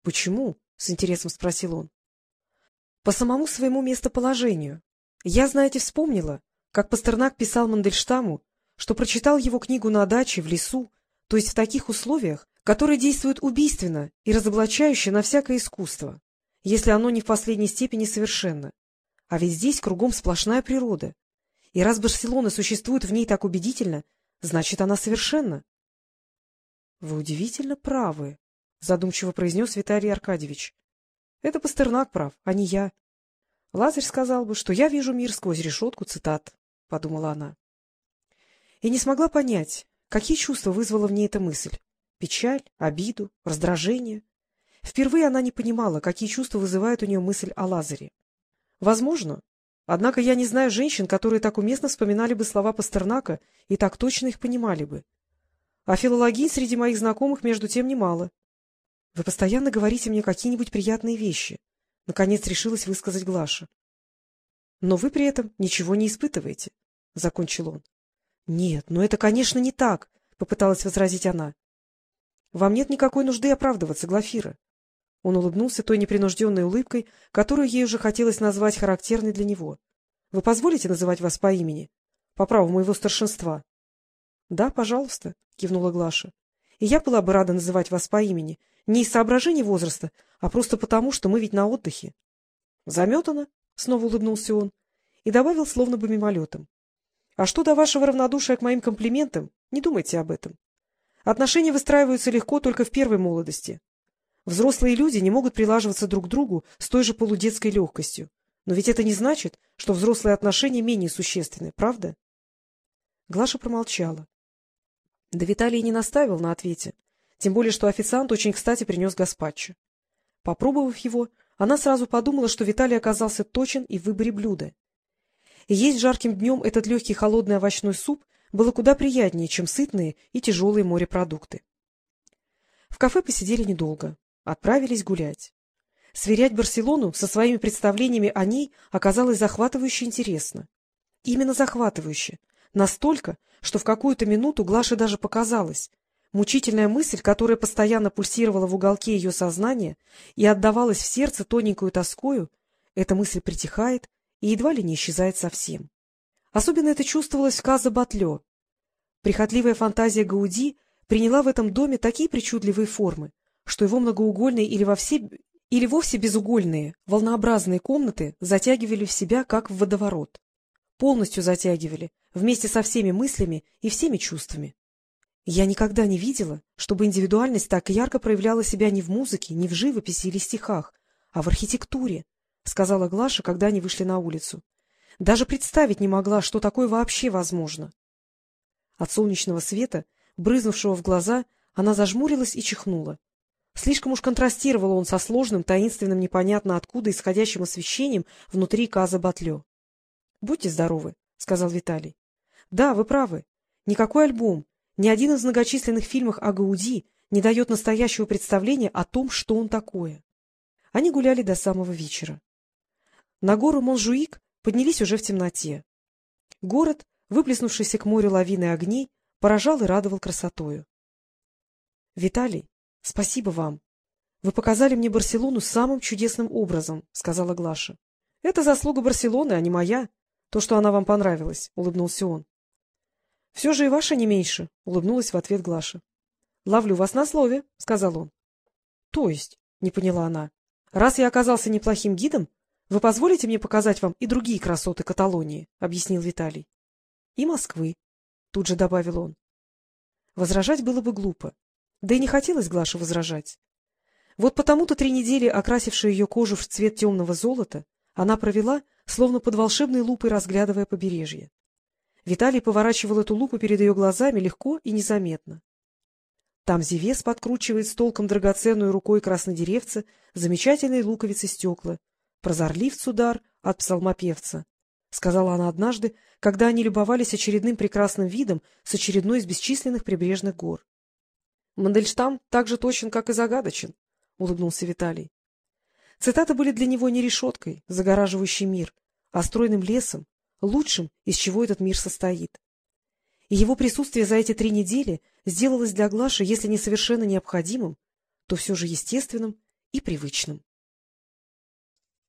— Почему? — с интересом спросил он. — По самому своему местоположению. Я, знаете, вспомнила, как Пастернак писал Мандельштаму, что прочитал его книгу на даче, в лесу, то есть в таких условиях, которые действуют убийственно и разоблачающе на всякое искусство, если оно не в последней степени совершенно. А ведь здесь кругом сплошная природа. И раз Барселона существует в ней так убедительно, значит, она совершенна. — Вы удивительно правы, — задумчиво произнес Виталий Аркадьевич. — Это Пастернак прав, а не я. Лазарь сказал бы, что я вижу мир сквозь решетку цитат, — подумала она. И не смогла понять, какие чувства вызвала в ней эта мысль. Печаль, обиду, раздражение. Впервые она не понимала, какие чувства вызывает у нее мысль о Лазаре. Возможно. Однако я не знаю женщин, которые так уместно вспоминали бы слова Пастернака и так точно их понимали бы. А филологии среди моих знакомых между тем немало. Вы постоянно говорите мне какие-нибудь приятные вещи. Наконец решилась высказать Глаша. — Но вы при этом ничего не испытываете, — закончил он. — Нет, но это, конечно, не так, — попыталась возразить она. — Вам нет никакой нужды оправдываться, Глафира. Он улыбнулся той непринужденной улыбкой, которую ей уже хотелось назвать характерной для него. — Вы позволите называть вас по имени? По праву моего старшинства. — Да, пожалуйста, — кивнула Глаша. — И я была бы рада называть вас по имени, не из соображений возраста, а просто потому, что мы ведь на отдыхе. — Заметано, — снова улыбнулся он и добавил словно бы мимолетом. — А что до вашего равнодушия к моим комплиментам, не думайте об этом. Отношения выстраиваются легко только в первой молодости. Взрослые люди не могут прилаживаться друг к другу с той же полудетской легкостью. Но ведь это не значит, что взрослые отношения менее существенны, правда? Глаша промолчала. Да Виталий не настаивал на ответе, тем более что официант очень кстати принес гаспачо. Попробовав его, она сразу подумала, что Виталий оказался точен и в выборе блюда. Есть жарким днем этот легкий холодный овощной суп было куда приятнее, чем сытные и тяжелые морепродукты. В кафе посидели недолго. Отправились гулять. Сверять Барселону со своими представлениями о ней оказалось захватывающе интересно. Именно захватывающе. Настолько, что в какую-то минуту Глаше даже показалось. Мучительная мысль, которая постоянно пульсировала в уголке ее сознания и отдавалась в сердце тоненькую тоскою, эта мысль притихает и едва ли не исчезает совсем. Особенно это чувствовалось в Каза Батлё. Прихотливая фантазия Гауди приняла в этом доме такие причудливые формы, что его многоугольные или, во все, или вовсе безугольные, волнообразные комнаты затягивали в себя, как в водоворот. Полностью затягивали, вместе со всеми мыслями и всеми чувствами. Я никогда не видела, чтобы индивидуальность так ярко проявляла себя не в музыке, не в живописи или стихах, а в архитектуре, — сказала Глаша, когда они вышли на улицу. Даже представить не могла, что такое вообще возможно. От солнечного света, брызнувшего в глаза, она зажмурилась и чихнула. Слишком уж контрастировал он со сложным, таинственным, непонятно откуда исходящим освещением внутри Каза Батлё. — Будьте здоровы, — сказал Виталий. — Да, вы правы. Никакой альбом, ни один из многочисленных фильмов о Гауди не дает настоящего представления о том, что он такое. Они гуляли до самого вечера. На гору Монжуик поднялись уже в темноте. Город, выплеснувшийся к морю лавины огней, поражал и радовал красотою. — Виталий, — Спасибо вам. Вы показали мне Барселону самым чудесным образом, — сказала Глаша. — Это заслуга Барселоны, а не моя. То, что она вам понравилась, — улыбнулся он. — Все же и ваша не меньше, — улыбнулась в ответ Глаша. — Ловлю вас на слове, — сказал он. — То есть, — не поняла она, — раз я оказался неплохим гидом, вы позволите мне показать вам и другие красоты Каталонии, — объяснил Виталий. — И Москвы, — тут же добавил он. Возражать было бы глупо. Да и не хотелось Глаше возражать. Вот потому-то три недели, окрасившие ее кожу в цвет темного золота, она провела, словно под волшебной лупой разглядывая побережье. Виталий поворачивал эту лупу перед ее глазами легко и незаметно. Там Зевес подкручивает с толком драгоценную рукой краснодеревца замечательные луковицы стекла. Прозорливц удар от псалмопевца, — сказала она однажды, когда они любовались очередным прекрасным видом с очередной из бесчисленных прибрежных гор. Мандельштам так же точен, как и загадочен, — улыбнулся Виталий. Цитаты были для него не решеткой, загораживающей мир, а стройным лесом, лучшим, из чего этот мир состоит. И его присутствие за эти три недели сделалось для Глаши, если не совершенно необходимым, то все же естественным и привычным.